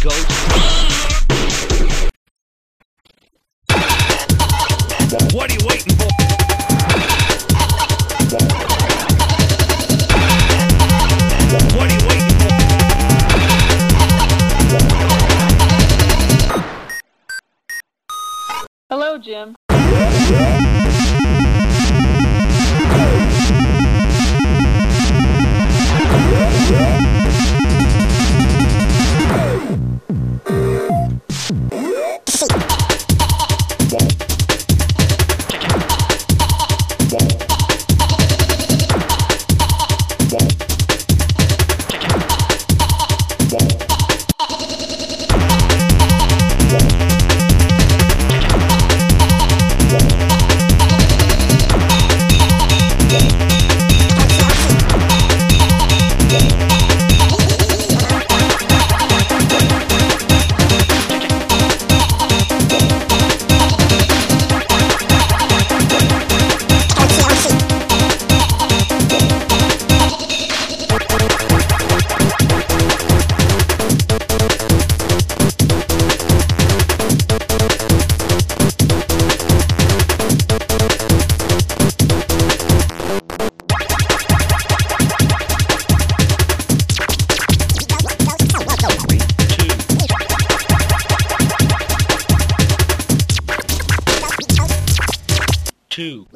ghost. What are you waiting for? What are you waiting for? Hello, Jim. two.